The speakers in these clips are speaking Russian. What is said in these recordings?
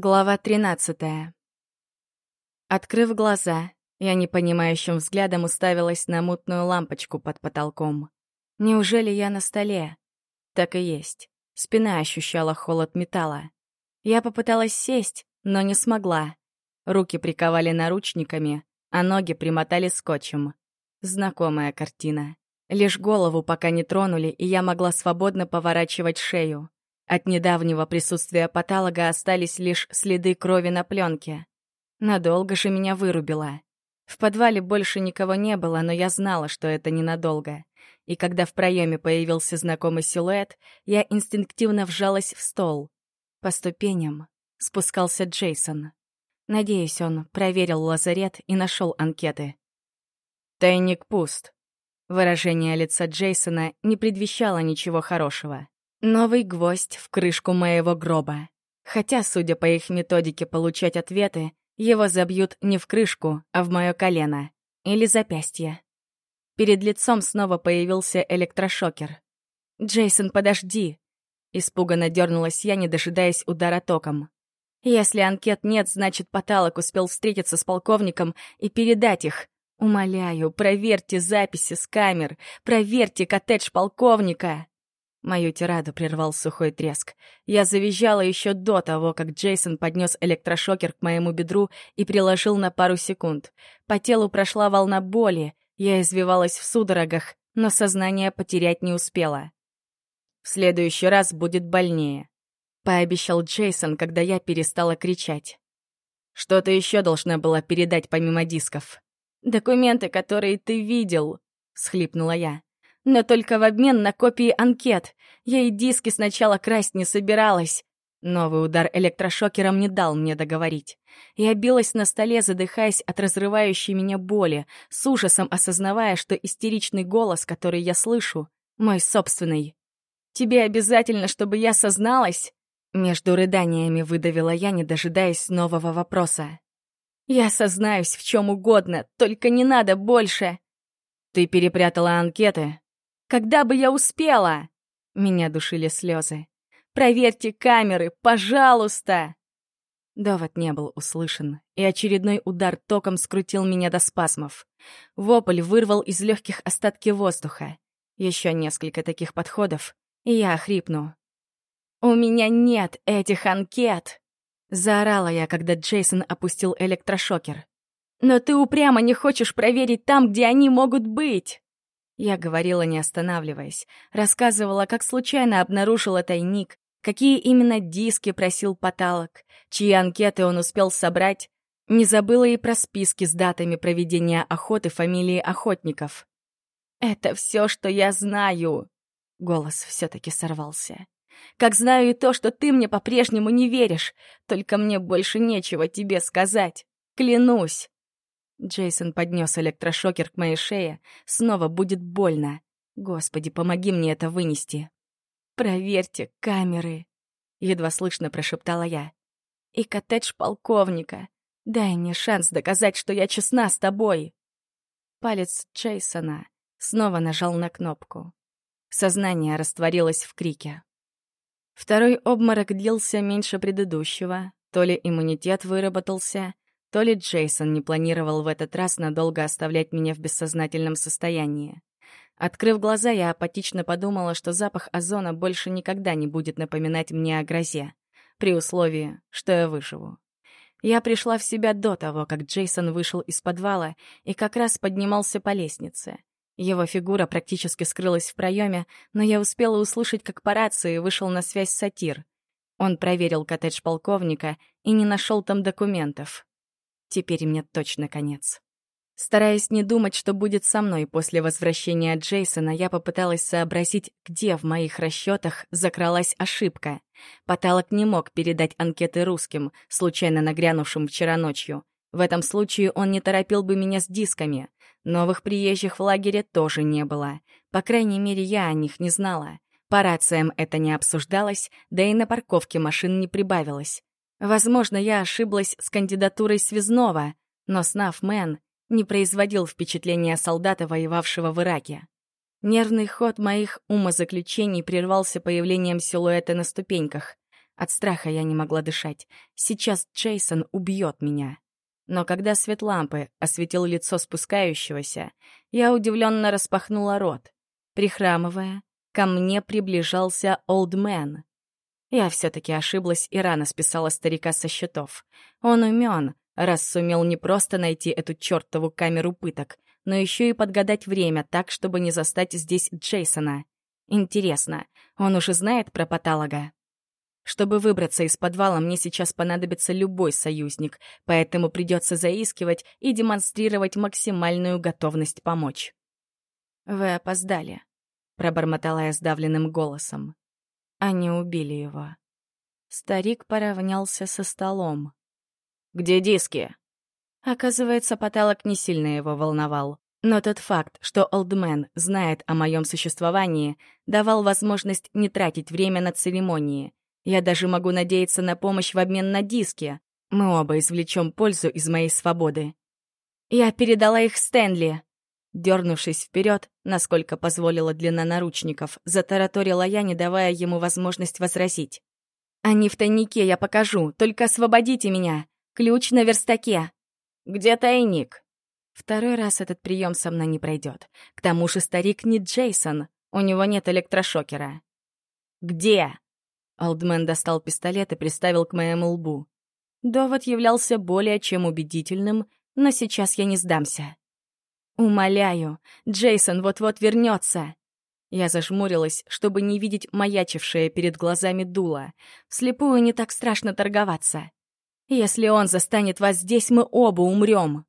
Глава 13. Открыв глаза, я непонимающим взглядом уставилась на мутную лампочку под потолком. Неужели я на столе? Так и есть. Спина ощущала холод металла. Я попыталась сесть, но не смогла. Руки приковали наручниками, а ноги примотали скотчем. Знакомая картина. Лишь голову пока не тронули, и я могла свободно поворачивать шею. От недавнего присутствия патолога остались лишь следы крови на пленке. Надолго же меня вырубило. В подвале больше никого не было, но я знала, что это ненадолго. И когда в проеме появился знакомый силуэт, я инстинктивно вжалась в стол. По ступеням спускался Джейсон. Надеюсь, он проверил лазарет и нашел анкеты. «Тайник пуст». Выражение лица Джейсона не предвещало ничего хорошего. Новый гвоздь в крышку моего гроба. Хотя, судя по их методике получать ответы, его забьют не в крышку, а в мое колено. Или запястье. Перед лицом снова появился электрошокер. «Джейсон, подожди!» Испуганно дернулась я, не дожидаясь удара током. «Если анкет нет, значит, Поталок успел встретиться с полковником и передать их. Умоляю, проверьте записи с камер, проверьте коттедж полковника!» Мою тираду прервал сухой треск. Я завизжала еще до того, как Джейсон поднес электрошокер к моему бедру и приложил на пару секунд. По телу прошла волна боли, я извивалась в судорогах, но сознание потерять не успела. «В следующий раз будет больнее», — пообещал Джейсон, когда я перестала кричать. «Что ты еще должна была передать помимо дисков?» «Документы, которые ты видел», — схлипнула я но только в обмен на копии анкет. Я и диски сначала красть не собиралась. Новый удар электрошокером не дал мне договорить. Я билась на столе, задыхаясь от разрывающей меня боли, с ужасом осознавая, что истеричный голос, который я слышу, мой собственный. «Тебе обязательно, чтобы я созналась?» Между рыданиями выдавила я, не дожидаясь нового вопроса. «Я сознаюсь в чем угодно, только не надо больше!» «Ты перепрятала анкеты?» Когда бы я успела?» Меня душили слезы. «Проверьте камеры, пожалуйста!» Довод не был услышан, и очередной удар током скрутил меня до спазмов. Вопль вырвал из легких остатки воздуха. Еще несколько таких подходов, и я охрипну. «У меня нет этих анкет!» Заорала я, когда Джейсон опустил электрошокер. «Но ты упрямо не хочешь проверить там, где они могут быть!» Я говорила, не останавливаясь. Рассказывала, как случайно обнаружила тайник, какие именно диски просил потолок, чьи анкеты он успел собрать. Не забыла и про списки с датами проведения охоты фамилии охотников. «Это все, что я знаю!» Голос все-таки сорвался. «Как знаю и то, что ты мне по-прежнему не веришь, только мне больше нечего тебе сказать. Клянусь!» Джейсон поднес электрошокер к моей шее. Снова будет больно. Господи, помоги мне это вынести. «Проверьте камеры», — едва слышно прошептала я. «И коттедж полковника. Дай мне шанс доказать, что я честна с тобой». Палец Джейсона снова нажал на кнопку. Сознание растворилось в крике. Второй обморок длился меньше предыдущего, то ли иммунитет выработался, то ли Джейсон не планировал в этот раз надолго оставлять меня в бессознательном состоянии. Открыв глаза, я апатично подумала, что запах озона больше никогда не будет напоминать мне о грозе, при условии, что я выживу. Я пришла в себя до того, как Джейсон вышел из подвала и как раз поднимался по лестнице. Его фигура практически скрылась в проеме, но я успела услышать, как по рации вышел на связь сатир. Он проверил коттедж полковника и не нашел там документов. Теперь мне точно конец. Стараясь не думать, что будет со мной после возвращения Джейсона, я попыталась сообразить, где в моих расчетах закралась ошибка. Потолок не мог передать анкеты русским, случайно нагрянувшим вчера ночью. В этом случае он не торопил бы меня с дисками. Новых приезжих в лагере тоже не было. По крайней мере, я о них не знала. По рациям это не обсуждалось, да и на парковке машин не прибавилось. Возможно, я ошиблась с кандидатурой связного, но Снаф Мэн не производил впечатления солдата, воевавшего в Ираке. Нервный ход моих умозаключений прервался появлением силуэта на ступеньках. От страха я не могла дышать. Сейчас Джейсон убьет меня. Но когда свет лампы осветил лицо спускающегося, я удивленно распахнула рот. Прихрамывая, ко мне приближался олдмен. Я все-таки ошиблась и рано списала старика со счетов. Он умен, раз сумел не просто найти эту чертову камеру пыток, но еще и подгадать время так, чтобы не застать здесь Джейсона. Интересно, он уже знает про патолога? Чтобы выбраться из подвала, мне сейчас понадобится любой союзник, поэтому придется заискивать и демонстрировать максимальную готовность помочь. «Вы опоздали», — пробормотала я сдавленным голосом. Они убили его. Старик поравнялся со столом. «Где диски?» Оказывается, потолок не сильно его волновал. Но тот факт, что Олдмен знает о моем существовании, давал возможность не тратить время на церемонии. Я даже могу надеяться на помощь в обмен на диски. Мы оба извлечем пользу из моей свободы. Я передала их Стэнли. Дернувшись вперед, насколько позволила длина наручников, затараторила я, не давая ему возможность возразить. «Они в тайнике, я покажу, только освободите меня! Ключ на верстаке!» «Где тайник?» Второй раз этот прием со мной не пройдет. К тому же старик не Джейсон, у него нет электрошокера. «Где?» Алдмен достал пистолет и приставил к моему лбу. Довод являлся более чем убедительным, но сейчас я не сдамся. «Умоляю, Джейсон вот-вот вернется!» Я зажмурилась, чтобы не видеть маячившее перед глазами дуло. Вслепую не так страшно торговаться. «Если он застанет вас здесь, мы оба умрем!»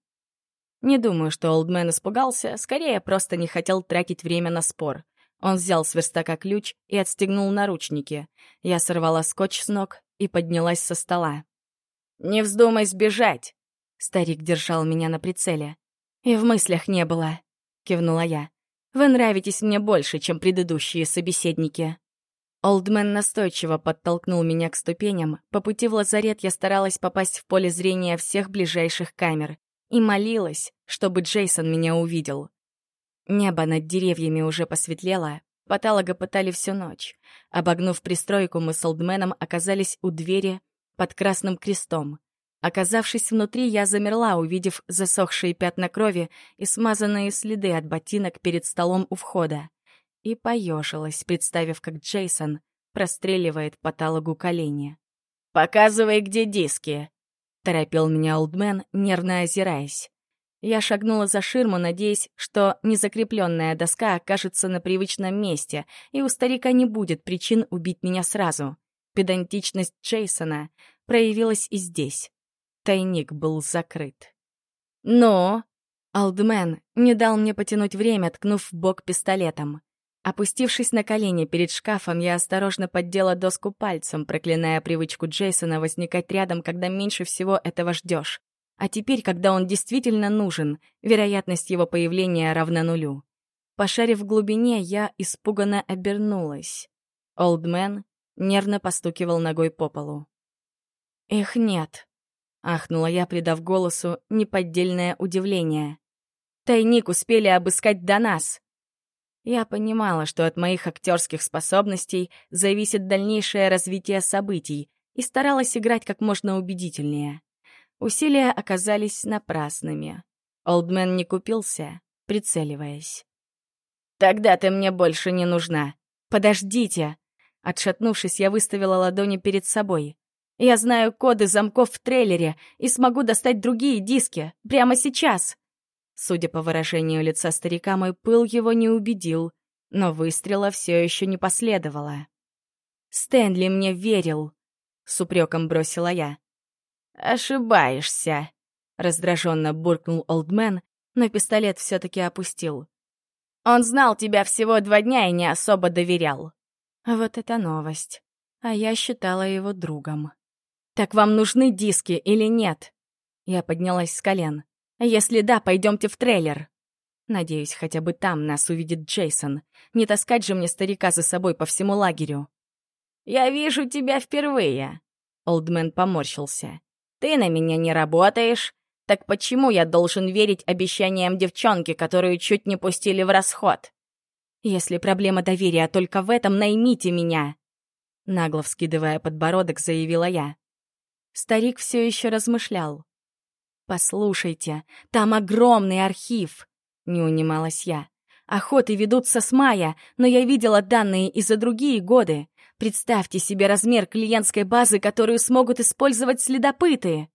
Не думаю, что Олдмен испугался, скорее просто не хотел тратить время на спор. Он взял с верстака ключ и отстегнул наручники. Я сорвала скотч с ног и поднялась со стола. «Не вздумай сбежать!» Старик держал меня на прицеле. «И в мыслях не было», — кивнула я. «Вы нравитесь мне больше, чем предыдущие собеседники». Олдмен настойчиво подтолкнул меня к ступеням. По пути в лазарет я старалась попасть в поле зрения всех ближайших камер и молилась, чтобы Джейсон меня увидел. Небо над деревьями уже посветлело, патолога пытали всю ночь. Обогнув пристройку, мы с Олдменом оказались у двери под красным крестом. Оказавшись внутри, я замерла, увидев засохшие пятна крови и смазанные следы от ботинок перед столом у входа. И поежилась, представив, как Джейсон простреливает патологу колени. «Показывай, где диски!» — торопил меня Олдмен, нервно озираясь. Я шагнула за ширму, надеясь, что незакрепленная доска окажется на привычном месте, и у старика не будет причин убить меня сразу. Педантичность Джейсона проявилась и здесь. Тайник был закрыт. Но Алдмен не дал мне потянуть время, ткнув в бок пистолетом. Опустившись на колени перед шкафом, я осторожно поддела доску пальцем, проклиная привычку Джейсона возникать рядом, когда меньше всего этого ждешь. А теперь, когда он действительно нужен, вероятность его появления равна нулю. Пошарив в глубине, я испуганно обернулась. Олдмен нервно постукивал ногой по полу. «Их нет», — ахнула я, придав голосу неподдельное удивление. «Тайник успели обыскать до нас». Я понимала, что от моих актерских способностей зависит дальнейшее развитие событий, и старалась играть как можно убедительнее. Усилия оказались напрасными. Олдмен не купился, прицеливаясь. «Тогда ты мне больше не нужна. Подождите!» Отшатнувшись, я выставила ладони перед собой. «Я знаю коды замков в трейлере и смогу достать другие диски прямо сейчас!» Судя по выражению лица старика, мой пыл его не убедил, но выстрела все еще не последовало. «Стэнли мне верил», — с упреком бросила я. «Ошибаешься», — раздраженно буркнул Олдмен, но пистолет все-таки опустил. «Он знал тебя всего два дня и не особо доверял». Вот это новость. А я считала его другом. «Так вам нужны диски или нет?» Я поднялась с колен. «Если да, пойдемте в трейлер». Надеюсь, хотя бы там нас увидит Джейсон. Не таскать же мне старика за собой по всему лагерю. «Я вижу тебя впервые», — Олдмен поморщился. Ты на меня не работаешь. Так почему я должен верить обещаниям девчонки, которую чуть не пустили в расход? Если проблема доверия только в этом, наймите меня. нагло вскидывая подбородок, заявила я. Старик все еще размышлял. «Послушайте, там огромный архив!» — не унималась я. «Охоты ведутся с мая, но я видела данные и за другие годы. Представьте себе размер клиентской базы, которую смогут использовать следопыты!»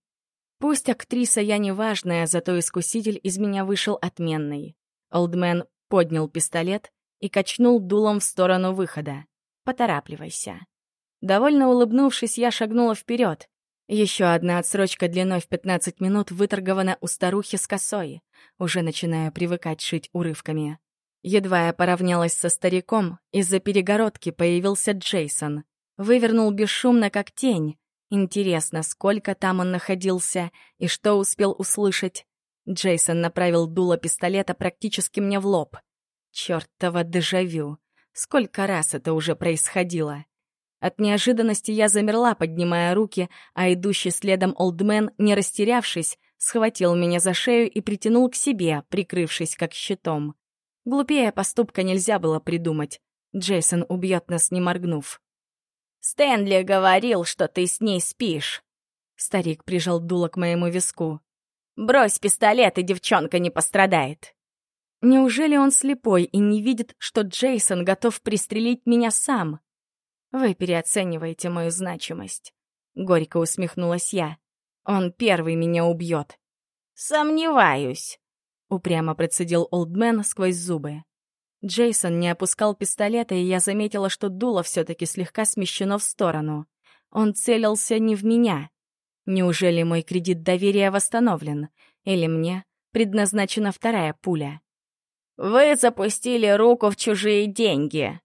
Пусть актриса я неважная, зато искуситель из меня вышел отменный. Олдмен поднял пистолет и качнул дулом в сторону выхода. «Поторапливайся». Довольно улыбнувшись, я шагнула вперед. Еще одна отсрочка длиной в 15 минут выторгована у старухи с косой. Уже начинаю привыкать шить урывками. Едва я поравнялась со стариком, из-за перегородки появился Джейсон. Вывернул бесшумно, как тень. Интересно, сколько там он находился и что успел услышать. Джейсон направил дуло пистолета практически мне в лоб. Чёртово дежавю. Сколько раз это уже происходило? От неожиданности я замерла, поднимая руки, а идущий следом олдмен, не растерявшись, схватил меня за шею и притянул к себе, прикрывшись как щитом. Глупее поступка нельзя было придумать. Джейсон убьет нас, не моргнув. «Стэнли говорил, что ты с ней спишь». Старик прижал дуло к моему виску. «Брось пистолет, и девчонка не пострадает». Неужели он слепой и не видит, что Джейсон готов пристрелить меня сам? Вы переоцениваете мою значимость. Горько усмехнулась я. Он первый меня убьет. Сомневаюсь. Упрямо процедил Олдмен сквозь зубы. Джейсон не опускал пистолета, и я заметила, что дуло все-таки слегка смещено в сторону. Он целился не в меня. Неужели мой кредит доверия восстановлен? Или мне предназначена вторая пуля? «Вы запустили руку в чужие деньги», —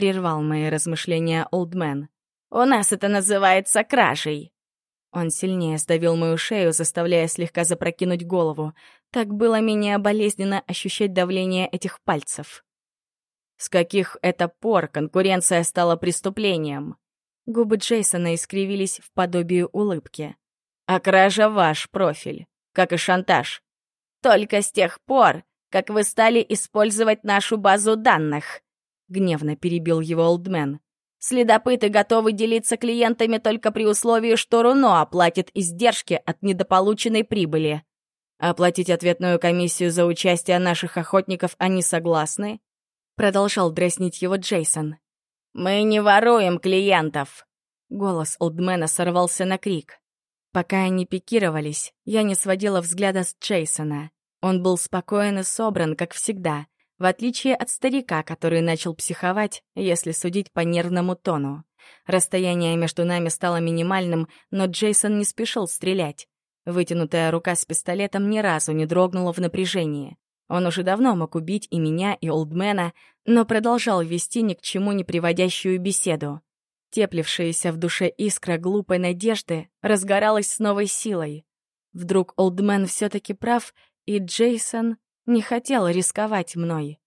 прервал мои размышления Олдмен. «У нас это называется кражей». Он сильнее сдавил мою шею, заставляя слегка запрокинуть голову. Так было менее болезненно ощущать давление этих пальцев. С каких это пор конкуренция стала преступлением? Губы Джейсона искривились в подобие улыбки. А кража ваш профиль, как и шантаж. Только с тех пор, как вы стали использовать нашу базу данных, гневно перебил его Олдмен. Следопыты готовы делиться клиентами только при условии, что Руно оплатит издержки от недополученной прибыли. Оплатить ответную комиссию за участие наших охотников они согласны? Продолжал дразнить его Джейсон. «Мы не воруем клиентов!» Голос Олдмена сорвался на крик. Пока они пикировались, я не сводила взгляда с Джейсона. Он был спокоен и собран, как всегда, в отличие от старика, который начал психовать, если судить по нервному тону. Расстояние между нами стало минимальным, но Джейсон не спешил стрелять. Вытянутая рука с пистолетом ни разу не дрогнула в напряжении. Он уже давно мог убить и меня, и Олдмена, но продолжал вести ни к чему не приводящую беседу. Теплившаяся в душе искра глупой надежды разгоралась с новой силой. Вдруг Олдмен все-таки прав, и Джейсон не хотел рисковать мной.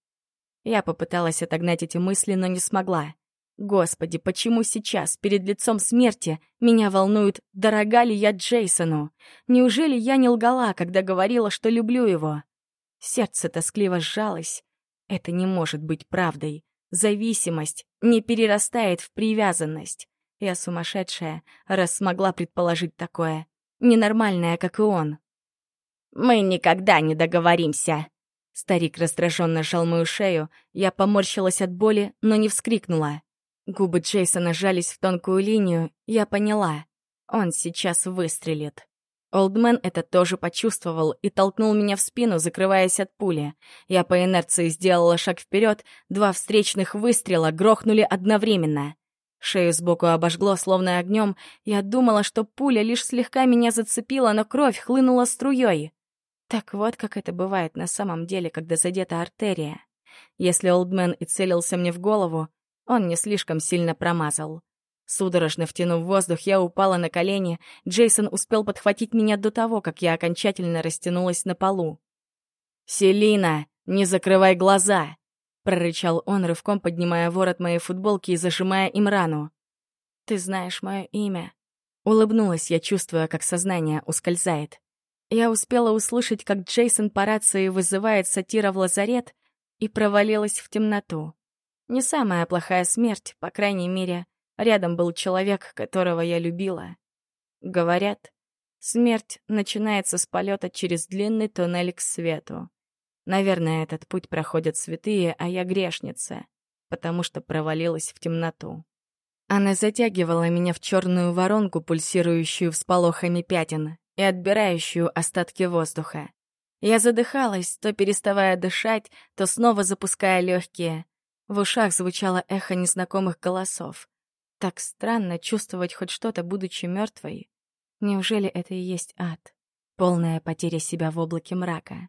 Я попыталась отогнать эти мысли, но не смогла. Господи, почему сейчас, перед лицом смерти, меня волнует, дорога ли я Джейсону? Неужели я не лгала, когда говорила, что люблю его? Сердце тоскливо сжалось. Это не может быть правдой. Зависимость не перерастает в привязанность. Я сумасшедшая, раз смогла предположить такое. Ненормальная, как и он. «Мы никогда не договоримся!» Старик раздраженно сжал мою шею. Я поморщилась от боли, но не вскрикнула. Губы Джейсона жались в тонкую линию. Я поняла. Он сейчас выстрелит. Олдмен это тоже почувствовал и толкнул меня в спину, закрываясь от пули. Я по инерции сделала шаг вперед, два встречных выстрела грохнули одновременно. Шею сбоку обожгло, словно огнем. Я думала, что пуля лишь слегка меня зацепила, но кровь хлынула струей. Так вот, как это бывает на самом деле, когда задета артерия. Если Олдмен и целился мне в голову, он не слишком сильно промазал. Судорожно втянув воздух, я упала на колени. Джейсон успел подхватить меня до того, как я окончательно растянулась на полу. «Селина, не закрывай глаза!» — прорычал он, рывком поднимая ворот моей футболки и зажимая им рану. «Ты знаешь мое имя?» Улыбнулась я, чувствуя, как сознание ускользает. Я успела услышать, как Джейсон по рации вызывает сатира в лазарет и провалилась в темноту. Не самая плохая смерть, по крайней мере, Рядом был человек, которого я любила. Говорят, смерть начинается с полета через длинный туннель к свету. Наверное, этот путь проходят святые, а я грешница, потому что провалилась в темноту. Она затягивала меня в черную воронку, пульсирующую всполохами пятен и отбирающую остатки воздуха. Я задыхалась, то переставая дышать, то снова запуская легкие. В ушах звучало эхо незнакомых голосов. Так странно чувствовать хоть что-то, будучи мертвой. Неужели это и есть ад? Полная потеря себя в облаке мрака.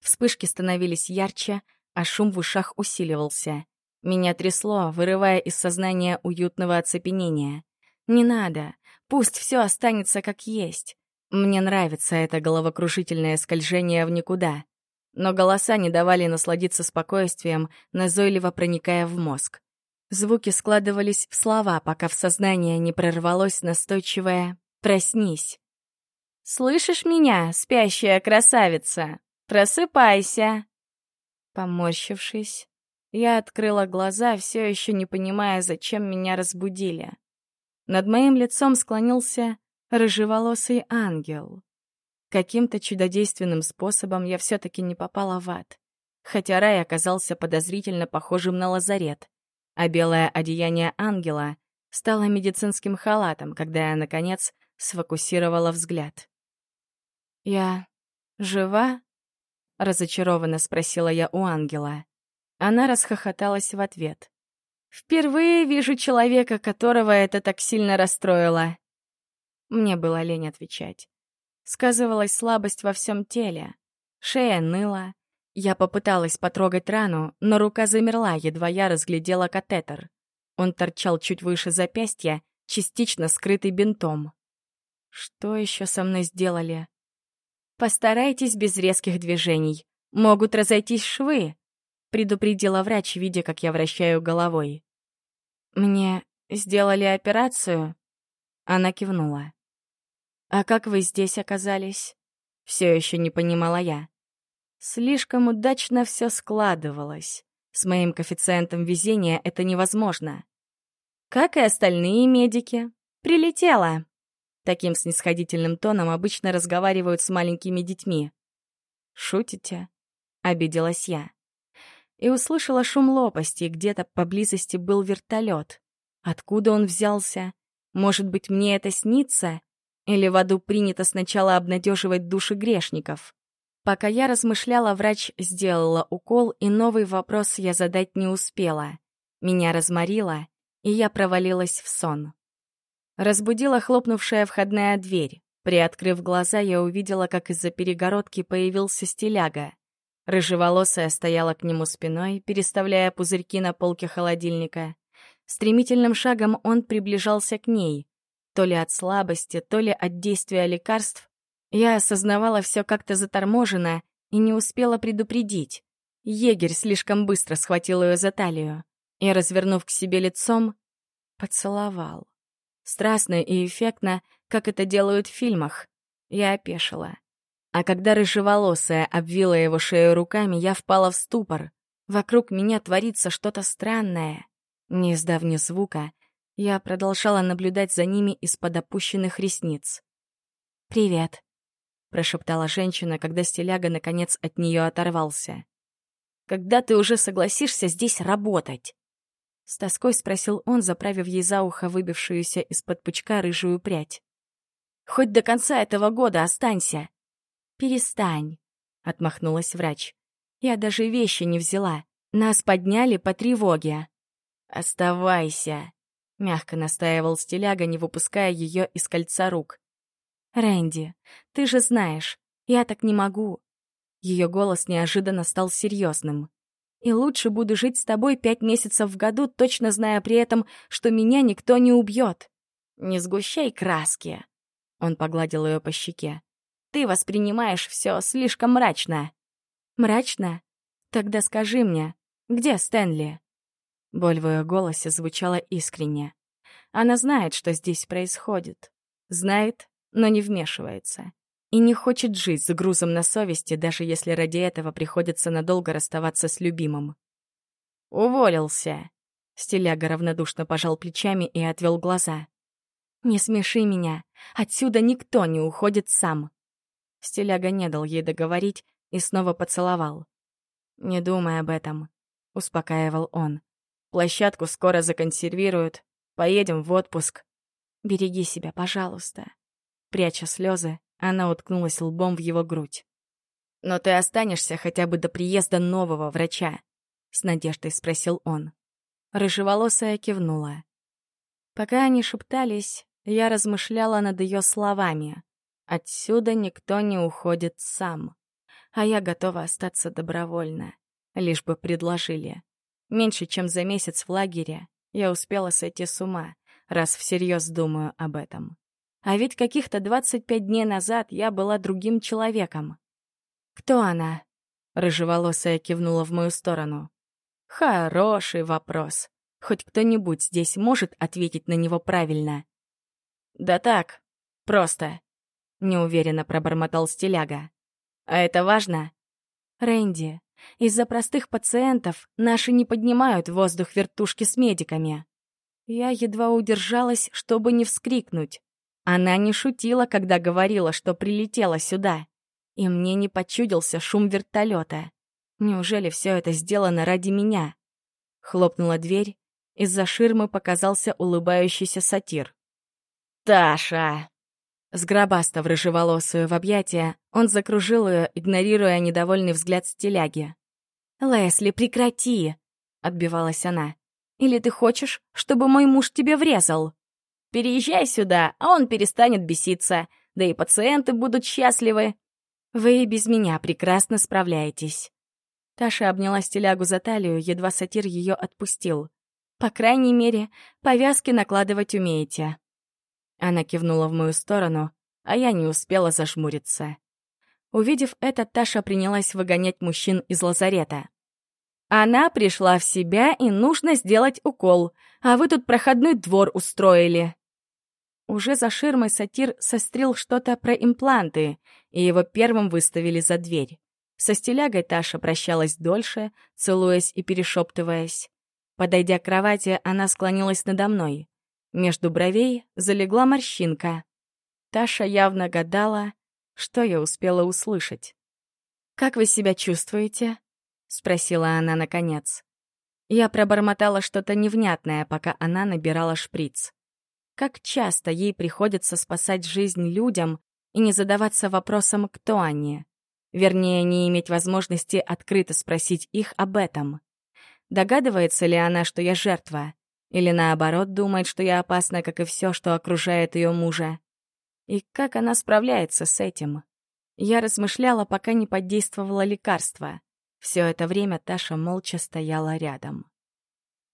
Вспышки становились ярче, а шум в ушах усиливался. Меня трясло, вырывая из сознания уютного оцепенения. Не надо, пусть все останется как есть. Мне нравится это головокрушительное скольжение в никуда. Но голоса не давали насладиться спокойствием, назойливо проникая в мозг. Звуки складывались в слова, пока в сознание не прорвалось настойчивое «Проснись». «Слышишь меня, спящая красавица? Просыпайся!» Поморщившись, я открыла глаза, все еще не понимая, зачем меня разбудили. Над моим лицом склонился рыжеволосый ангел. Каким-то чудодейственным способом я все-таки не попала в ад, хотя рай оказался подозрительно похожим на лазарет, а белое одеяние ангела стало медицинским халатом, когда я, наконец, сфокусировала взгляд. «Я жива?» — разочарованно спросила я у ангела. Она расхохоталась в ответ. «Впервые вижу человека, которого это так сильно расстроило. Мне было лень отвечать. Сказывалась слабость во всем теле. Шея ныла. Я попыталась потрогать рану, но рука замерла, едва я разглядела катетер. Он торчал чуть выше запястья, частично скрытый бинтом. Что еще со мной сделали? Постарайтесь без резких движений. Могут разойтись швы, предупредила врач, видя, как я вращаю головой. Мне сделали операцию? Она кивнула. «А как вы здесь оказались?» Все еще не понимала я. Слишком удачно все складывалось. С моим коэффициентом везения это невозможно. Как и остальные медики. Прилетела. Таким снисходительным тоном обычно разговаривают с маленькими детьми. «Шутите?» — обиделась я. И услышала шум лопасти, где-то поблизости был вертолет. Откуда он взялся? Может быть, мне это снится? Или в аду принято сначала обнадеживать души грешников? Пока я размышляла, врач сделала укол, и новый вопрос я задать не успела. Меня разморило, и я провалилась в сон. Разбудила хлопнувшая входная дверь. Приоткрыв глаза, я увидела, как из-за перегородки появился стиляга. Рыжеволосая стояла к нему спиной, переставляя пузырьки на полке холодильника. Стремительным шагом он приближался к ней. То ли от слабости, то ли от действия лекарств. Я осознавала все как-то заторможенно и не успела предупредить. Егерь слишком быстро схватил ее за талию и, развернув к себе лицом, поцеловал. Страстно и эффектно, как это делают в фильмах. Я опешила. А когда рыжеволосая обвила его шею руками, я впала в ступор. Вокруг меня творится что-то странное. Не издав ни звука, я продолжала наблюдать за ними из-под опущенных ресниц. «Привет», — прошептала женщина, когда стиляга наконец от нее оторвался. «Когда ты уже согласишься здесь работать?» С тоской спросил он, заправив ей за ухо выбившуюся из-под пучка рыжую прядь. «Хоть до конца этого года останься!» «Перестань», — отмахнулась врач. «Я даже вещи не взяла. Нас подняли по тревоге». «Оставайся», Мягко настаивал стиляга, не выпуская ее из кольца рук. «Рэнди, ты же знаешь, я так не могу». Ее голос неожиданно стал серьезным. «И лучше буду жить с тобой пять месяцев в году, точно зная при этом, что меня никто не убьет. Не сгущай краски». Он погладил ее по щеке. «Ты воспринимаешь все слишком мрачно». «Мрачно? Тогда скажи мне, где Стэнли?» Боль в ее голосе звучала искренне. Она знает, что здесь происходит. Знает, но не вмешивается. И не хочет жить с грузом на совести, даже если ради этого приходится надолго расставаться с любимым. «Уволился», — Стиляга равнодушно пожал плечами и отвел глаза. «Не смеши меня. Отсюда никто не уходит сам». Стиляга не дал ей договорить и снова поцеловал. «Не думай об этом», — успокаивал он. «Площадку скоро законсервируют. Поедем в отпуск. Береги себя, пожалуйста». Пряча слезы, она уткнулась лбом в его грудь. «Но ты останешься хотя бы до приезда нового врача?» — с надеждой спросил он. Рыжеволосая кивнула. Пока они шептались, я размышляла над ее словами. Отсюда никто не уходит сам. А я готова остаться добровольно, лишь бы предложили. Меньше чем за месяц в лагере я успела сойти с ума, раз всерьез думаю об этом. А ведь каких-то 25 дней назад я была другим человеком. «Кто она?» — рыжеволосая кивнула в мою сторону. «Хороший вопрос. Хоть кто-нибудь здесь может ответить на него правильно?» «Да так, просто», — неуверенно пробормотал стиляга. «А это важно?» «Рэнди, из-за простых пациентов наши не поднимают в воздух вертушки с медиками». Я едва удержалась, чтобы не вскрикнуть. Она не шутила, когда говорила, что прилетела сюда. И мне не почудился шум вертолета. Неужели все это сделано ради меня? Хлопнула дверь, из-за ширмы показался улыбающийся сатир. «Таша!» Сгробастав рыжеволосую в объятия, он закружил ее, игнорируя недовольный взгляд стиляги. «Лесли, прекрати!» — отбивалась она. «Или ты хочешь, чтобы мой муж тебе врезал?» «Переезжай сюда, а он перестанет беситься, да и пациенты будут счастливы». «Вы и без меня прекрасно справляетесь». Таша обняла стилягу за талию, едва сатир ее отпустил. «По крайней мере, повязки накладывать умеете». Она кивнула в мою сторону, а я не успела зажмуриться. Увидев это, Таша принялась выгонять мужчин из лазарета. «Она пришла в себя, и нужно сделать укол, а вы тут проходной двор устроили». Уже за ширмой сатир сострил что-то про импланты, и его первым выставили за дверь. Со стилягой Таша прощалась дольше, целуясь и перешептываясь. Подойдя к кровати, она склонилась надо мной. Между бровей залегла морщинка. Таша явно гадала, что я успела услышать. «Как вы себя чувствуете?» — спросила она наконец. Я пробормотала что-то невнятное, пока она набирала шприц. Как часто ей приходится спасать жизнь людям и не задаваться вопросом, кто они. Вернее, не иметь возможности открыто спросить их об этом. Догадывается ли она, что я жертва? Или наоборот думает, что я опасна, как и все, что окружает ее мужа. И как она справляется с этим? Я размышляла, пока не подействовало лекарство. Все это время Таша молча стояла рядом.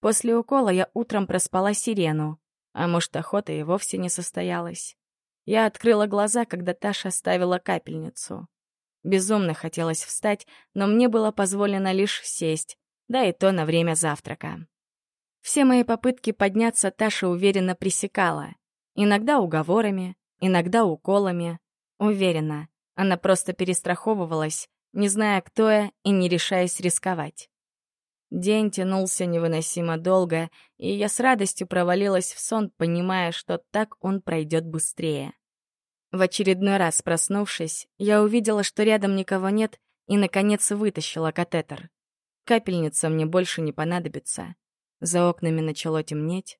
После укола я утром проспала сирену, а может, охота и вовсе не состоялась. Я открыла глаза, когда Таша ставила капельницу. Безумно хотелось встать, но мне было позволено лишь сесть, да и то на время завтрака. Все мои попытки подняться Таша уверенно пресекала. Иногда уговорами, иногда уколами. Уверена, она просто перестраховывалась, не зная, кто я, и не решаясь рисковать. День тянулся невыносимо долго, и я с радостью провалилась в сон, понимая, что так он пройдет быстрее. В очередной раз проснувшись, я увидела, что рядом никого нет, и, наконец, вытащила катетер. Капельница мне больше не понадобится. За окнами начало темнеть.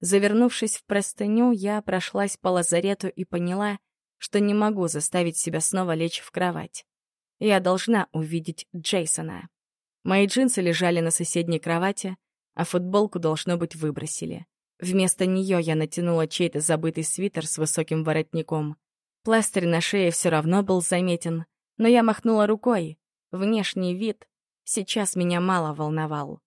Завернувшись в простыню, я прошлась по лазарету и поняла, что не могу заставить себя снова лечь в кровать. Я должна увидеть Джейсона. Мои джинсы лежали на соседней кровати, а футболку, должно быть, выбросили. Вместо нее я натянула чей-то забытый свитер с высоким воротником. Пластырь на шее все равно был заметен, но я махнула рукой. Внешний вид сейчас меня мало волновал.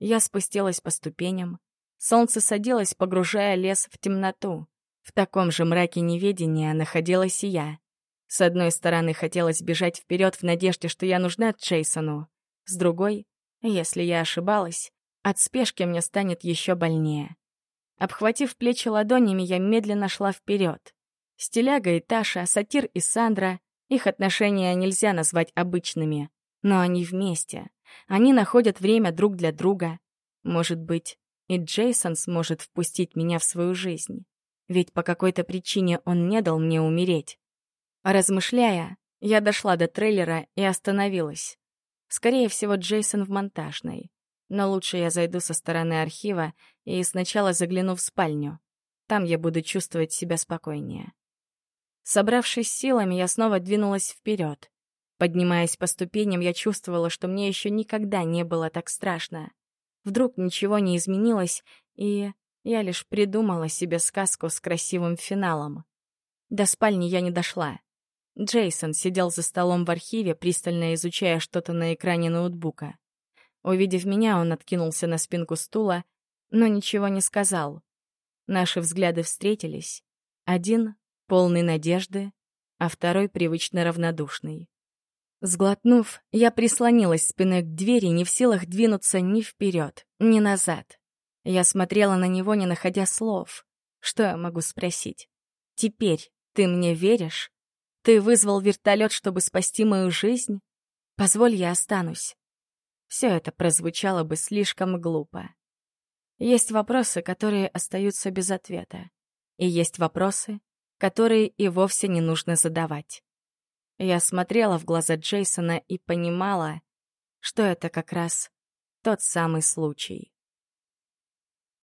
Я спустилась по ступеням. Солнце садилось, погружая лес в темноту. В таком же мраке неведения находилась и я. С одной стороны, хотелось бежать вперед в надежде, что я нужна Джейсону. С другой, если я ошибалась, от спешки мне станет еще больнее. Обхватив плечи ладонями, я медленно шла вперед. Стиляга и Таша, Сатир и Сандра, их отношения нельзя назвать обычными, но они вместе. Они находят время друг для друга. Может быть, и Джейсон сможет впустить меня в свою жизнь. Ведь по какой-то причине он не дал мне умереть. Размышляя, я дошла до трейлера и остановилась. Скорее всего, Джейсон в монтажной. Но лучше я зайду со стороны архива и сначала загляну в спальню. Там я буду чувствовать себя спокойнее. Собравшись силами, я снова двинулась вперед. Поднимаясь по ступеням, я чувствовала, что мне еще никогда не было так страшно. Вдруг ничего не изменилось, и я лишь придумала себе сказку с красивым финалом. До спальни я не дошла. Джейсон сидел за столом в архиве, пристально изучая что-то на экране ноутбука. Увидев меня, он откинулся на спинку стула, но ничего не сказал. Наши взгляды встретились. Один — полный надежды, а второй — привычно равнодушный. Сглотнув, я прислонилась спиной к двери, не в силах двинуться ни вперед, ни назад. Я смотрела на него, не находя слов. Что я могу спросить? «Теперь ты мне веришь? Ты вызвал вертолет, чтобы спасти мою жизнь? Позволь, я останусь». Все это прозвучало бы слишком глупо. Есть вопросы, которые остаются без ответа. И есть вопросы, которые и вовсе не нужно задавать. Я смотрела в глаза Джейсона и понимала, что это как раз тот самый случай.